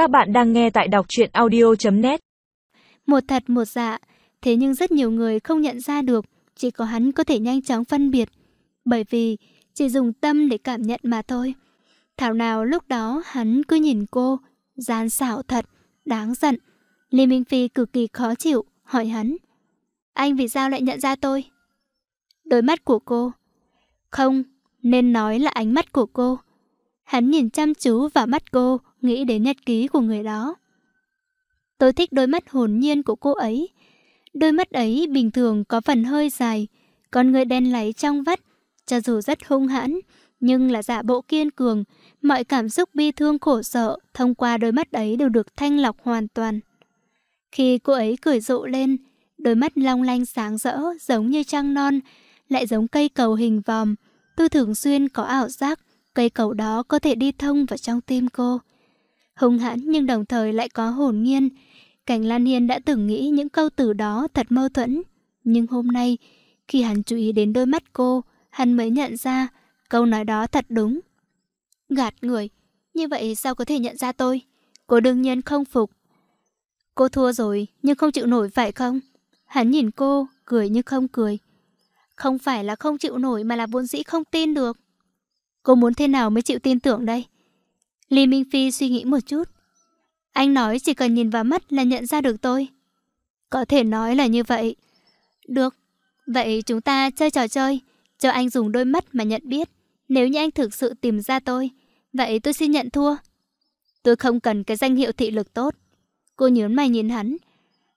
Các bạn đang nghe tại đọc truyện audio.net Một thật một dạ, thế nhưng rất nhiều người không nhận ra được, chỉ có hắn có thể nhanh chóng phân biệt. Bởi vì chỉ dùng tâm để cảm nhận mà thôi. Thảo nào lúc đó hắn cứ nhìn cô, gian xảo thật, đáng giận. Lê Minh Phi cực kỳ khó chịu, hỏi hắn. Anh vì sao lại nhận ra tôi? Đôi mắt của cô. Không, nên nói là ánh mắt của cô. Hắn nhìn chăm chú vào mắt cô, nghĩ đến nhật ký của người đó. Tôi thích đôi mắt hồn nhiên của cô ấy. Đôi mắt ấy bình thường có phần hơi dài, con người đen láy trong vắt, cho dù rất hung hãn, nhưng là giả bộ kiên cường, mọi cảm xúc bi thương khổ sợ thông qua đôi mắt ấy đều được thanh lọc hoàn toàn. Khi cô ấy cười rộ lên, đôi mắt long lanh sáng rỡ giống như trăng non, lại giống cây cầu hình vòm. Tôi thường xuyên có ảo giác cây cầu đó có thể đi thông vào trong tim cô. Hung hãn nhưng đồng thời lại có hồn nhiên. Cảnh Lan Hiên đã từng nghĩ những câu từ đó thật mâu thuẫn. Nhưng hôm nay, khi hắn chú ý đến đôi mắt cô, hắn mới nhận ra câu nói đó thật đúng. Gạt người, như vậy sao có thể nhận ra tôi? Cô đương nhiên không phục. Cô thua rồi, nhưng không chịu nổi phải không? Hắn nhìn cô, cười như không cười. Không phải là không chịu nổi mà là vốn dĩ không tin được. Cô muốn thế nào mới chịu tin tưởng đây? Lý Minh Phi suy nghĩ một chút. Anh nói chỉ cần nhìn vào mắt là nhận ra được tôi. Có thể nói là như vậy. Được, vậy chúng ta chơi trò chơi, cho anh dùng đôi mắt mà nhận biết. Nếu như anh thực sự tìm ra tôi, vậy tôi xin nhận thua. Tôi không cần cái danh hiệu thị lực tốt. Cô nhớn mày nhìn hắn.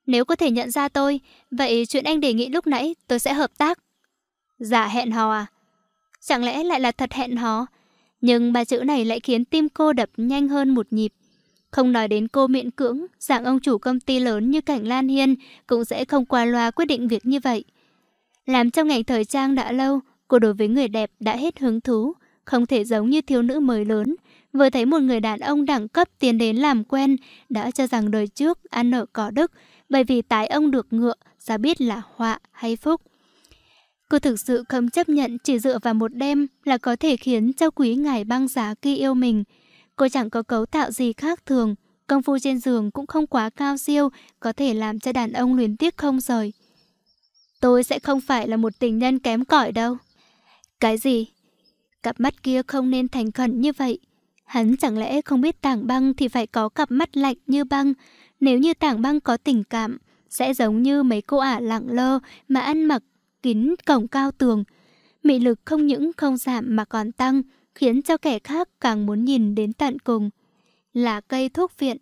Nếu có thể nhận ra tôi, vậy chuyện anh đề nghị lúc nãy tôi sẽ hợp tác. Dạ hẹn hò à? Chẳng lẽ lại là thật hẹn hò? Nhưng ba chữ này lại khiến tim cô đập nhanh hơn một nhịp. Không nói đến cô miễn cưỡng, dạng ông chủ công ty lớn như Cảnh Lan Hiên cũng sẽ không qua loa quyết định việc như vậy. Làm trong ngành thời trang đã lâu, cô đối với người đẹp đã hết hứng thú, không thể giống như thiếu nữ mới lớn. Vừa thấy một người đàn ông đẳng cấp tiến đến làm quen, đã cho rằng đời trước ăn nợ có đức, bởi vì tái ông được ngựa, ra biết là họa hay phúc. Cô thực sự không chấp nhận chỉ dựa vào một đêm là có thể khiến cho quý ngài băng giá kia yêu mình. Cô chẳng có cấu tạo gì khác thường, công phu trên giường cũng không quá cao siêu, có thể làm cho đàn ông luyến tiếc không rời. Tôi sẽ không phải là một tình nhân kém cỏi đâu. Cái gì? Cặp mắt kia không nên thành khẩn như vậy. Hắn chẳng lẽ không biết tảng băng thì phải có cặp mắt lạnh như băng. Nếu như tảng băng có tình cảm, sẽ giống như mấy cô ả lặng lơ mà ăn mặc kín cổng cao tường. Mị lực không những không giảm mà còn tăng, khiến cho kẻ khác càng muốn nhìn đến tận cùng. Là cây thuốc viện.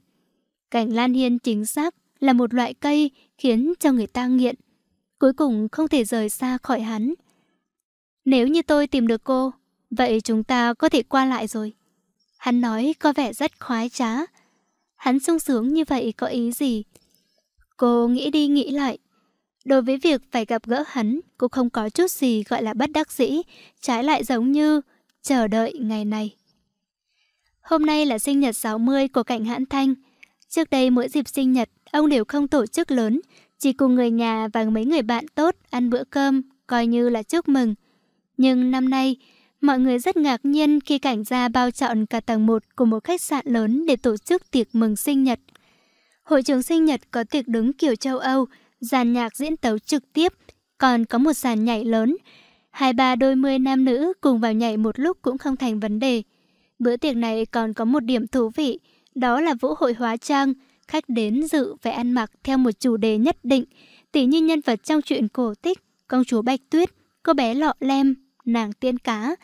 Cảnh lan hiên chính xác là một loại cây khiến cho người ta nghiện. Cuối cùng không thể rời xa khỏi hắn. Nếu như tôi tìm được cô, vậy chúng ta có thể qua lại rồi. Hắn nói có vẻ rất khoái trá. Hắn sung sướng như vậy có ý gì? Cô nghĩ đi nghĩ lại, Đối với việc phải gặp gỡ hắn, cô không có chút gì gọi là bất đắc dĩ, trái lại giống như chờ đợi ngày này. Hôm nay là sinh nhật 60 của Cảnh Hãn Thanh. Trước đây mỗi dịp sinh nhật, ông đều không tổ chức lớn, chỉ cùng người nhà và mấy người bạn tốt ăn bữa cơm, coi như là chúc mừng. Nhưng năm nay, mọi người rất ngạc nhiên khi Cảnh gia bao trọn cả tầng 1 của một khách sạn lớn để tổ chức tiệc mừng sinh nhật. Hội trường sinh nhật có tiệc đứng kiểu châu Âu, dàn nhạc diễn tấu trực tiếp, còn có một dàn nhảy lớn. Hai ba đôi mươi nam nữ cùng vào nhảy một lúc cũng không thành vấn đề. Bữa tiệc này còn có một điểm thú vị, đó là vũ hội hóa trang. Khách đến dự phải ăn mặc theo một chủ đề nhất định, tỉ như nhân vật trong truyện cổ tích, công chúa Bạch Tuyết, cô bé lọ lem, nàng tiên cá.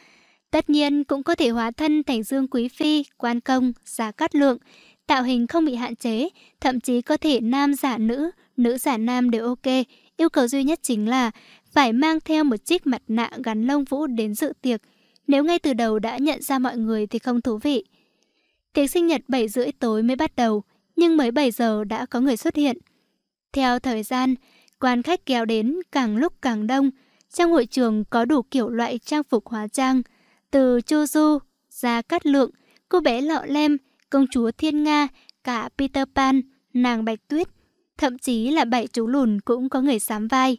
Tất nhiên cũng có thể hóa thân thành Dương Quý Phi, Quan Công, Giá Cát Lượng, tạo hình không bị hạn chế, thậm chí có thể nam giả nữ, nữ giả nam đều ok. Yêu cầu duy nhất chính là phải mang theo một chiếc mặt nạ gắn lông vũ đến dự tiệc. Nếu ngay từ đầu đã nhận ra mọi người thì không thú vị. Tiệc sinh nhật 7 rưỡi tối mới bắt đầu, nhưng mới 7 giờ đã có người xuất hiện. Theo thời gian, quan khách kéo đến càng lúc càng đông. Trong hội trường có đủ kiểu loại trang phục hóa trang, từ Chu Du, ra Cát Lượng, cô bé Lọ Lem, công chúa Thiên Nga, cả Peter Pan, nàng Bạch Tuyết, thậm chí là bảy chú lùn cũng có người sám vai.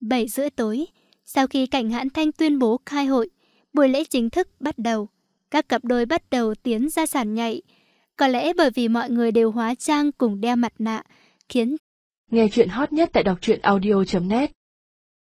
Bảy rưỡi tối, sau khi cảnh hãn thanh tuyên bố khai hội, buổi lễ chính thức bắt đầu. Các cặp đôi bắt đầu tiến ra sàn nhảy. Có lẽ bởi vì mọi người đều hóa trang cùng đeo mặt nạ, khiến Nghe chuyện hot nhất tại đọc truyện audio.net